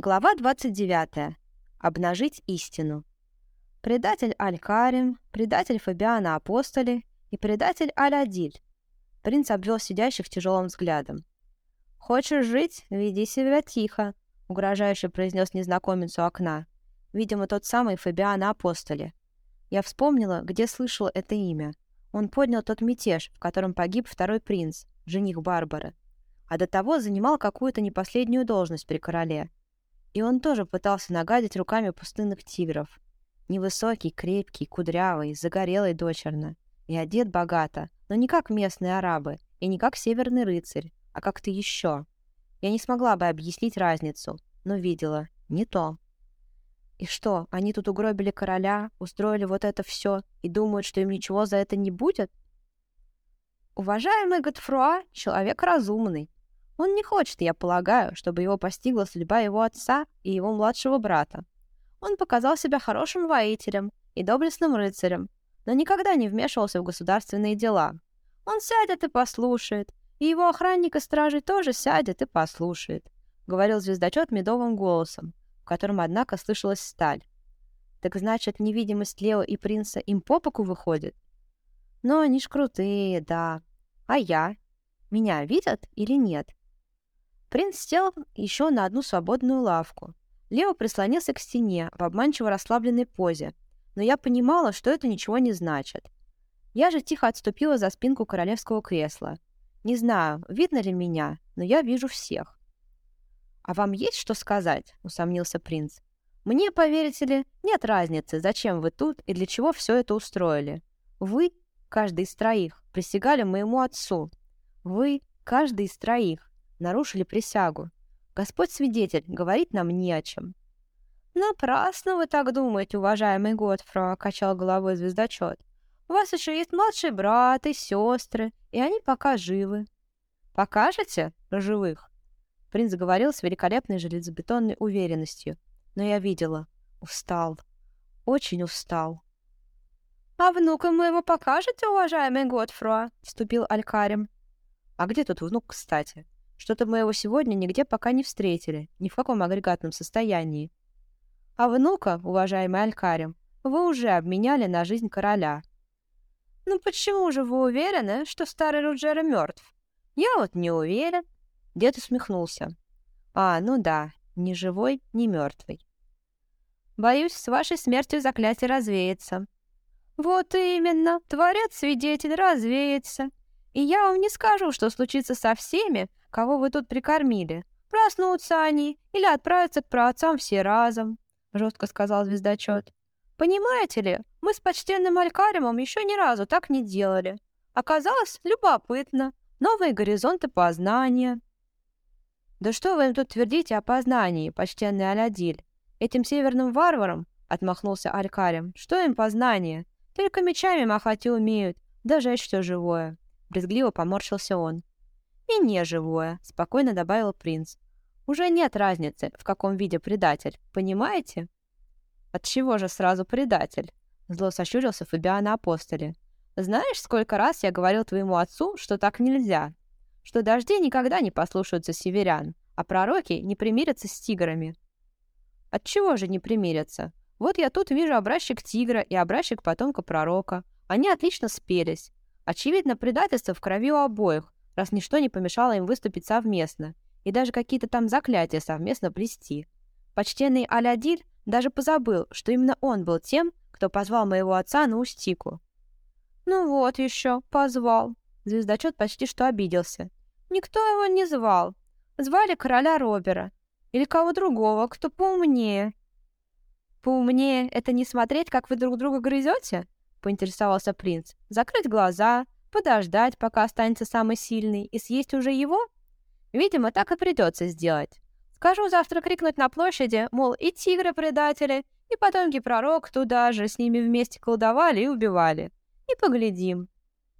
Глава 29. Обнажить истину. Предатель Аль-Карим, предатель Фабиана Апостоли и предатель Аль-Адиль. Принц обвел сидящих тяжелым взглядом. «Хочешь жить? Веди себя тихо», — угрожающе произнес незнакомец у окна. Видимо, тот самый Фабиан Апостоли. Я вспомнила, где слышала это имя. Он поднял тот мятеж, в котором погиб второй принц, жених Барбары. А до того занимал какую-то непоследнюю должность при короле — и он тоже пытался нагадить руками пустынных тигров. Невысокий, крепкий, кудрявый, загорелый дочерно. И одет богато, но не как местные арабы, и не как северный рыцарь, а как-то еще. Я не смогла бы объяснить разницу, но видела. Не то. И что, они тут угробили короля, устроили вот это все и думают, что им ничего за это не будет? Уважаемый Готфруа — человек разумный, он не хочет, я полагаю, чтобы его постигла судьба его отца и его младшего брата. Он показал себя хорошим воителем и доблестным рыцарем, но никогда не вмешивался в государственные дела. Он сядет и послушает, и его охранник и стражей тоже сядет и послушает», — говорил звездочет медовым голосом, в котором, однако, слышалась сталь. «Так значит, невидимость Лео и принца им по боку выходит?» «Но они ж крутые, да. А я? Меня видят или нет?» Принц сел еще на одну свободную лавку. Лео прислонился к стене в обманчиво расслабленной позе, но я понимала, что это ничего не значит. Я же тихо отступила за спинку королевского кресла. Не знаю, видно ли меня, но я вижу всех. «А вам есть что сказать?» — усомнился принц. «Мне, поверите ли, нет разницы, зачем вы тут и для чего все это устроили. Вы, каждый из троих, присягали моему отцу. Вы, каждый из троих, нарушили присягу. Господь свидетель, говорить нам не о чем. «Напрасно вы так думаете, уважаемый Готфро», — качал головой звездочет. «У вас еще есть младший брат и сестры, и они пока живы». «Покажете живых?» Принц говорил с великолепной железобетонной уверенностью, но я видела. Устал. Очень устал. «А внука моего покажете, уважаемый Готфро?» — вступил Алькарим. «А где тут внук, кстати?» Что-то мы его сегодня нигде пока не встретили, ни в каком агрегатном состоянии. А внука, уважаемый Алькарим, вы уже обменяли на жизнь короля. Ну почему же вы уверены, что старый Руджера мертв? Я вот не уверен. Дед усмехнулся. А, ну да, ни живой, ни мертвый. Боюсь, с вашей смертью заклятие развеется. Вот именно, творец-свидетель развеется. И я вам не скажу, что случится со всеми, кого вы тут прикормили. Проснутся они или отправятся к праотцам все разом», — жестко сказал звездочет. «Понимаете ли, мы с почтенным Алькаримом еще ни разу так не делали. Оказалось любопытно. Новые горизонты познания». «Да что вы им тут твердите о познании, почтенный Алядиль? Этим северным варварам, — отмахнулся Алькарим, — что им познание? Только мечами махать и умеют, даже все живое». Брезгливо поморщился он. «И не живое», — спокойно добавил принц. «Уже нет разницы, в каком виде предатель, понимаете?» От чего же сразу предатель?» — зло сощурился Фабиана Апостоле. «Знаешь, сколько раз я говорил твоему отцу, что так нельзя? Что дожди никогда не послушаются северян, а пророки не примирятся с тиграми». От чего же не примирятся? Вот я тут вижу образчик тигра и образчик потомка пророка. Они отлично спелись. Очевидно, предательство в крови у обоих, раз ничто не помешало им выступить совместно и даже какие-то там заклятия совместно плести. Почтенный Алядиль даже позабыл, что именно он был тем, кто позвал моего отца на Устику. «Ну вот еще, позвал». Звездочет почти что обиделся. «Никто его не звал. Звали короля Робера. Или кого другого, кто поумнее». «Поумнее — это не смотреть, как вы друг друга грызете?» — поинтересовался принц. «Закрыть глаза, подождать, пока останется самый сильный, и съесть уже его? Видимо, так и придется сделать. Скажу завтра крикнуть на площади, мол, и тигры-предатели, и потомки пророк туда же с ними вместе колдовали и убивали. И поглядим.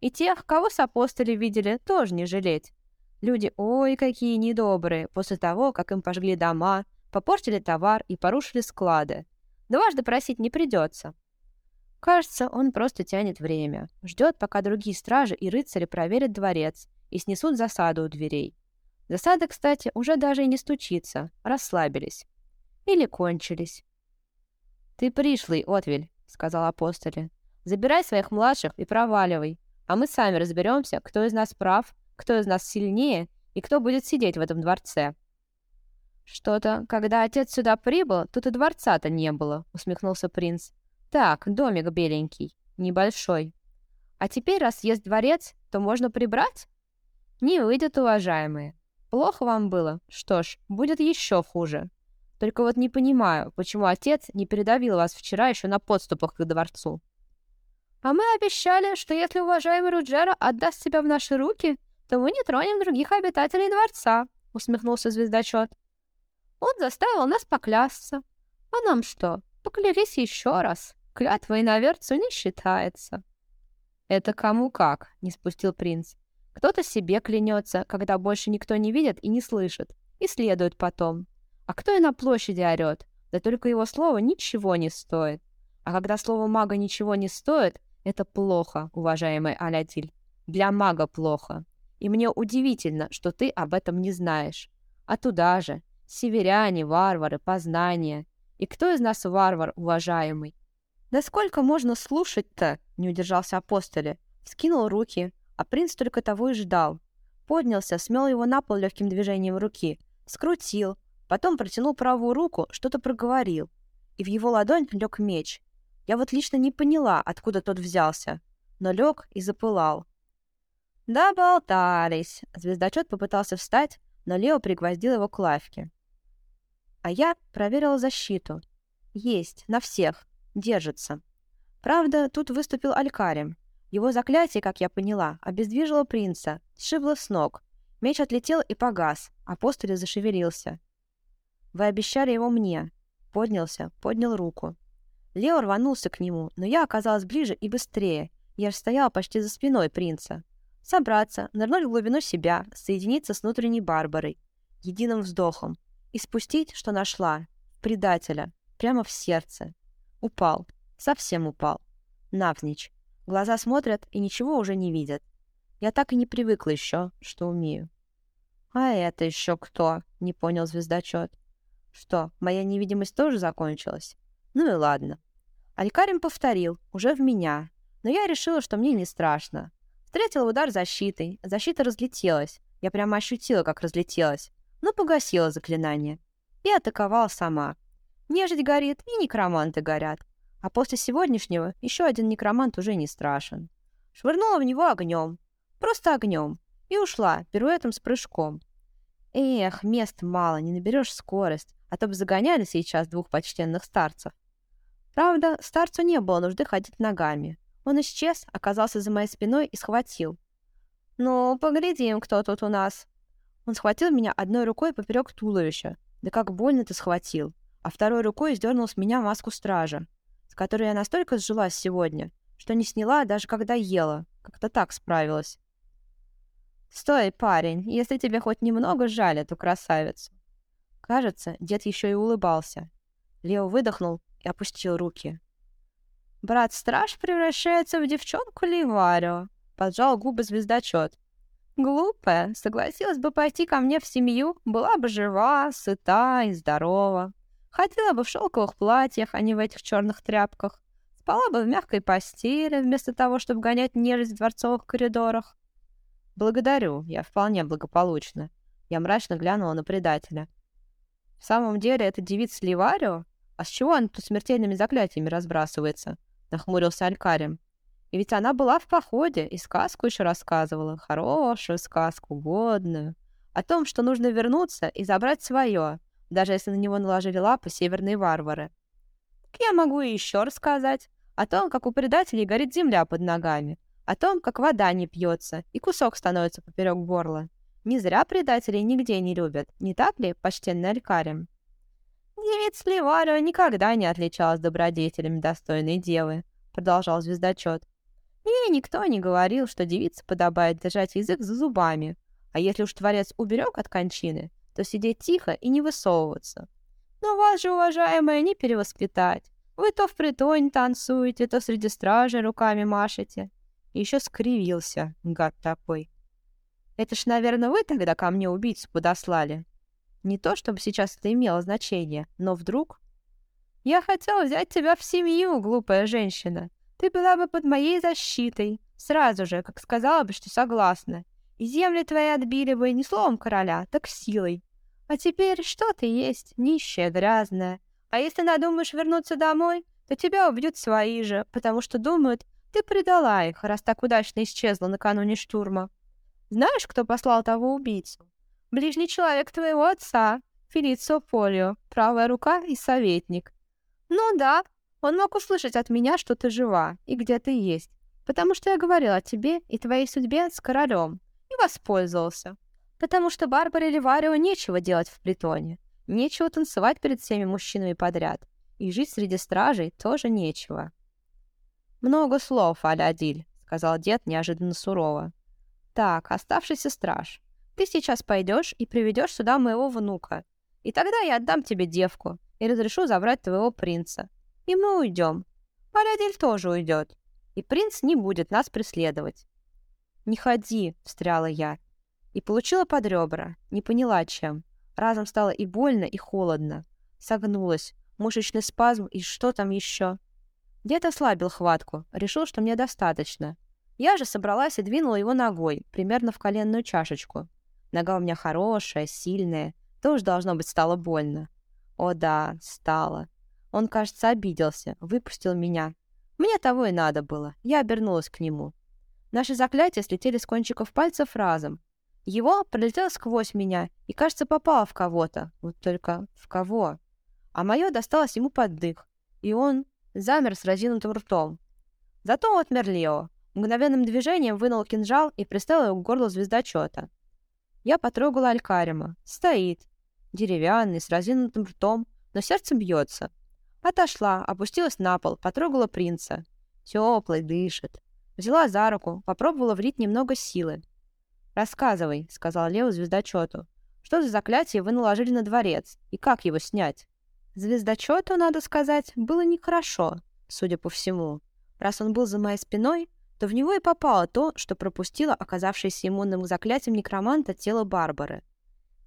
И тех, кого с апостоли видели, тоже не жалеть. Люди, ой, какие недобрые, после того, как им пожгли дома, попортили товар и порушили склады. Дважды просить не придется. Кажется, он просто тянет время. Ждет, пока другие стражи и рыцари проверят дворец и снесут засаду у дверей. Засада, кстати, уже даже и не стучится, расслабились. или кончились. «Ты пришлый, Отвель», — сказал апостоле. «Забирай своих младших и проваливай, а мы сами разберемся, кто из нас прав, кто из нас сильнее и кто будет сидеть в этом дворце». «Что-то, когда отец сюда прибыл, тут и дворца-то не было», — усмехнулся принц. «Так, домик беленький, небольшой. А теперь, раз есть дворец, то можно прибрать?» «Не выйдет, уважаемые. Плохо вам было? Что ж, будет еще хуже. Только вот не понимаю, почему отец не передавил вас вчера еще на подступах к дворцу. А мы обещали, что если уважаемый Руджера отдаст себя в наши руки, то мы не тронем других обитателей дворца, усмехнулся звездочет. Он заставил нас поклясться. А нам что, поклялись еще раз? Клятва иноверцу не считается. Это кому как, не спустил принц. Кто-то себе клянется, когда больше никто не видит и не слышит, и следует потом. А кто и на площади орет? Да только его слово ничего не стоит. А когда слово мага ничего не стоит, это плохо, уважаемый Алядиль. Для мага плохо. И мне удивительно, что ты об этом не знаешь. А туда же, северяне, варвары, познания. И кто из нас варвар, уважаемый? Да сколько можно слушать-то? Не удержался апостоле. Скинул руки, а принц только того и ждал. Поднялся, смел его на пол легким движением руки, скрутил, Потом протянул правую руку, что-то проговорил, и в его ладонь лег меч. Я вот лично не поняла, откуда тот взялся, но лег и запылал. Да болтались. Звездочет попытался встать, но Лео пригвоздил его к лавке. А я проверила защиту. Есть, на всех. Держится. Правда, тут выступил Алькарим. Его заклятие, как я поняла, обездвижило принца, сшибло с ног. Меч отлетел и погас, апостоль зашевелился. Вы обещали его мне. Поднялся, поднял руку. Лео рванулся к нему, но я оказалась ближе и быстрее. Я же стояла почти за спиной принца. Собраться, нырнуть в глубину себя, соединиться с внутренней Барбарой. Единым вздохом. И спустить, что нашла. Предателя. Прямо в сердце. Упал. Совсем упал. Навзничь. Глаза смотрят и ничего уже не видят. Я так и не привыкла еще, что умею. «А это еще кто?» — не понял звездочет. Что, моя невидимость тоже закончилась? Ну и ладно. Алькарим повторил, уже в меня. Но я решила, что мне не страшно. Встретила удар защитой. Защита разлетелась. Я прямо ощутила, как разлетелась. Но погасила заклинание. И атаковала сама. Нежить горит, и некроманты горят. А после сегодняшнего еще один некромант уже не страшен. Швырнула в него огнем. Просто огнем. И ушла, пируэтом с прыжком. Эх, мест мало, не наберешь скорость а то бы загоняли сейчас двух почтенных старцев. Правда, старцу не было нужды ходить ногами. Он исчез, оказался за моей спиной и схватил. «Ну, поглядим, кто тут у нас». Он схватил меня одной рукой поперек туловища. Да как больно ты схватил. А второй рукой сдернул с меня маску стража, с которой я настолько сжилась сегодня, что не сняла, даже когда ела. Как-то так справилась. «Стой, парень, если тебе хоть немного жаль эту красавицу. Кажется, дед еще и улыбался. Лео выдохнул и опустил руки. «Брат-страж превращается в девчонку Ливарио», — поджал губы звездочет. «Глупая, согласилась бы пойти ко мне в семью, была бы жива, сыта и здорова. Ходила бы в шелковых платьях, а не в этих черных тряпках. Спала бы в мягкой постели, вместо того, чтобы гонять нежить в дворцовых коридорах. Благодарю, я вполне благополучна. Я мрачно глянула на предателя. В самом деле, это девица Ливарио? А с чего она тут смертельными заклятиями разбрасывается? Нахмурился Алькарим. И ведь она была в походе и сказку еще рассказывала. Хорошую сказку, годную. О том, что нужно вернуться и забрать свое, даже если на него наложили лапы северные варвары. Так я могу и еще рассказать. О том, как у предателей горит земля под ногами. О том, как вода не пьется и кусок становится поперек горла. Не зря предателей нигде не любят, не так ли, почтенный Алькарим? Девица Ливарио никогда не отличалась добродетелями достойной девы, продолжал звездочет. Ей никто не говорил, что девице подобает держать язык за зубами, а если уж творец уберег от кончины, то сидеть тихо и не высовываться. Но вас же, уважаемая, не перевоспитать. Вы то в притоне танцуете, то среди стражи руками машете. И еще скривился, гад такой. Это ж, наверное, вы тогда ко мне убийцу подослали. Не то, чтобы сейчас это имело значение, но вдруг... «Я хотел взять тебя в семью, глупая женщина. Ты была бы под моей защитой. Сразу же, как сказала бы, что согласна. И земли твои отбили бы не словом короля, так силой. А теперь что ты есть, нищая, грязная. А если надумаешь вернуться домой, то тебя убьют свои же, потому что думают, ты предала их, раз так удачно исчезла накануне штурма. Знаешь, кто послал того убийцу? Ближний человек твоего отца, Фелицио Полио, правая рука и советник. Ну да, он мог услышать от меня, что ты жива и где ты есть, потому что я говорил о тебе и твоей судьбе с королем, воспользовался. Потому что Барбаре Ливарио нечего делать в притоне, нечего танцевать перед всеми мужчинами подряд, и жить среди стражей тоже нечего. «Много слов, Алядиль», — сказал дед неожиданно сурово. «Так, оставшийся страж, ты сейчас пойдешь и приведешь сюда моего внука, и тогда я отдам тебе девку и разрешу забрать твоего принца, и мы уйдем. Палядиль тоже уйдет, и принц не будет нас преследовать. «Не ходи», — встряла я. И получила под ребра, не поняла чем. Разом стало и больно, и холодно. Согнулась, мышечный спазм и что там еще. Дед ослабил хватку, решил, что мне достаточно. Я же собралась и двинула его ногой, примерно в коленную чашечку. Нога у меня хорошая, сильная, тоже должно быть стало больно. О да, стало. Он, кажется, обиделся, выпустил меня. Мне того и надо было. Я обернулась к нему. Наши заклятия слетели с кончиков пальцев разом. Его пролетело сквозь меня и, кажется, попало в кого-то. Вот только в кого? А мое досталось ему под дых. И он замер с разинутым ртом. Зато отмер Лео. Мгновенным движением вынул кинжал и приставил его к горлу звездочета. Я потрогала Алькарима. Стоит. Деревянный, с разинутым ртом, но сердце бьется. Отошла, опустилась на пол, потрогала принца. Теплый, дышит. Взяла за руку, попробовала влить немного силы. «Рассказывай», — сказал Лео звездочету. «Что за заклятие вы наложили на дворец? И как его снять?» Звездочету, надо сказать, было нехорошо, судя по всему. Раз он был за моей спиной, то в него и попало то, что пропустило оказавшееся иммунным заклятием некроманта тело Барбары.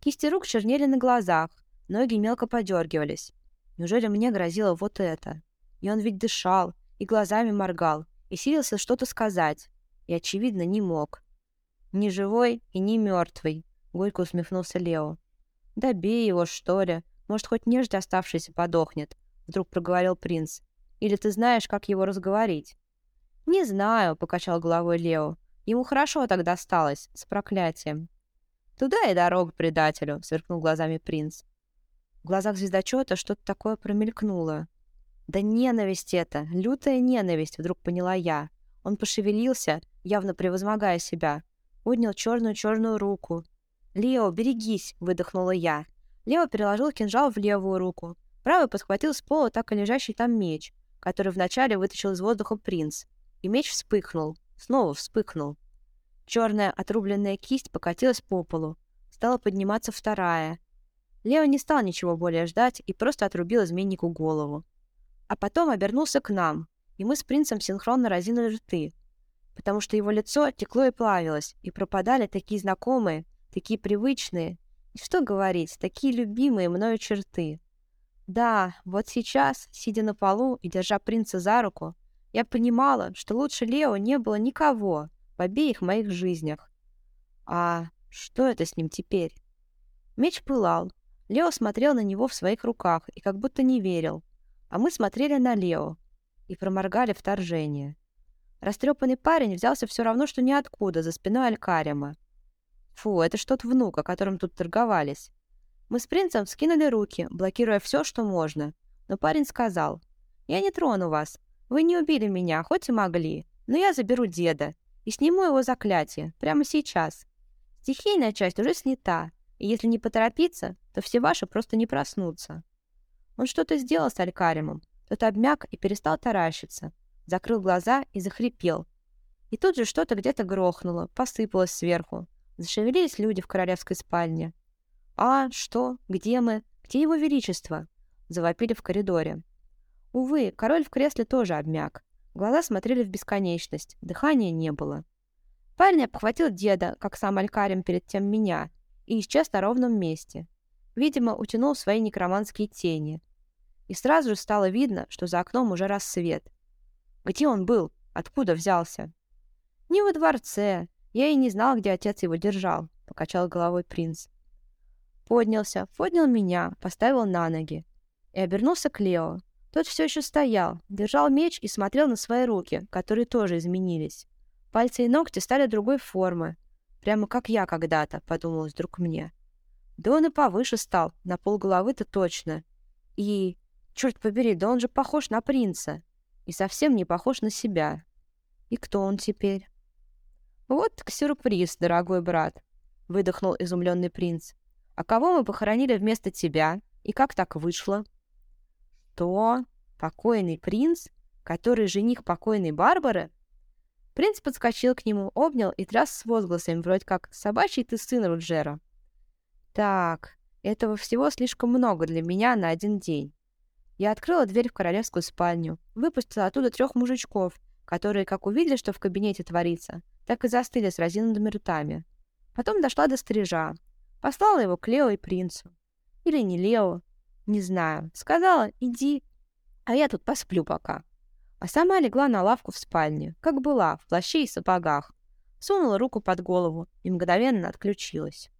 Кисти рук чернели на глазах, ноги мелко подергивались. Неужели мне грозило вот это? И он ведь дышал, и глазами моргал, и силился что-то сказать, и, очевидно, не мог. «Ни живой и ни мертвый», — горько усмехнулся Лео. «Да бей его, что ли. Может, хоть нежить оставшийся подохнет», — вдруг проговорил принц. «Или ты знаешь, как его разговорить?» «Не знаю», — покачал головой Лео. «Ему хорошо тогда осталось, с проклятием». «Туда и дорога предателю», — сверкнул глазами принц. В глазах звездочета что-то такое промелькнуло. Да ненависть это, лютая ненависть, вдруг поняла я. Он пошевелился, явно превозмогая себя. Поднял черную-черную руку. «Лео, берегись!» — выдохнула я. Лео переложил кинжал в левую руку. Правый подхватил с пола так и лежащий там меч, который вначале вытащил из воздуха принц. И меч вспыхнул. Снова вспыхнул. Черная отрубленная кисть покатилась по полу. Стала подниматься вторая. Лео не стал ничего более ждать и просто отрубил изменнику голову. А потом обернулся к нам, и мы с принцем синхронно разинули рты, потому что его лицо текло и плавилось, и пропадали такие знакомые, такие привычные, и что говорить, такие любимые мною черты. Да, вот сейчас, сидя на полу и держа принца за руку, я понимала, что лучше Лео не было никого в обеих моих жизнях. А что это с ним теперь? Меч пылал, Лео смотрел на него в своих руках и как будто не верил. А мы смотрели на Лео и проморгали вторжение. Растрепанный парень взялся все равно, что ниоткуда, за спиной Алькарима. Фу, это ж тот внук, о котором тут торговались. Мы с принцем скинули руки, блокируя все, что можно. Но парень сказал, «Я не трону вас. Вы не убили меня, хоть и могли. Но я заберу деда и сниму его заклятие прямо сейчас. Стихийная часть уже снята, и если не поторопиться, то все ваши просто не проснутся. Он что-то сделал с Алькаримом. Тот обмяк и перестал таращиться. Закрыл глаза и захрипел. И тут же что-то где-то грохнуло, посыпалось сверху. Зашевелились люди в королевской спальне. «А, что? Где мы? Где его величество?» Завопили в коридоре. Увы, король в кресле тоже обмяк. Глаза смотрели в бесконечность, дыхания не было. Парень обхватил деда, как сам Алькарим перед тем меня, и исчез на ровном месте. видимо, утянул свои некроманские тени. И сразу же стало видно, что за окном уже рассвет. Где он был? Откуда взялся? Не во дворце. Я и не знал, где отец его держал, покачал головой принц. Поднялся, поднял меня, поставил на ноги. И обернулся к Лео. Тот все еще стоял, держал меч и смотрел на свои руки, которые тоже изменились. Пальцы и ногти стали другой формы. Прямо как я когда-то, подумалось вдруг мне. Да он и повыше стал, на полголовы-то точно. И, черт побери, да он же похож на принца. И совсем не похож на себя. И кто он теперь? Вот так сюрприз, дорогой брат, выдохнул изумленный принц. А кого мы похоронили вместо тебя? И как так вышло? Что? Покойный принц? Который жених покойной Барбары? Принц подскочил к нему, обнял и тряс с возгласами, вроде как «собачий ты сын Руджера». Так, этого всего слишком много для меня на один день. Я открыла дверь в королевскую спальню, выпустила оттуда трех мужичков, которые, как увидели, что в кабинете творится, так и застыли с разинутыми ртами. Потом дошла до стрижа, послала его к Лео и принцу. Или не Лео, не знаю. Сказала, иди, а я тут посплю пока. А сама легла на лавку в спальне, как была, в плаще и сапогах. Сунула руку под голову и мгновенно отключилась.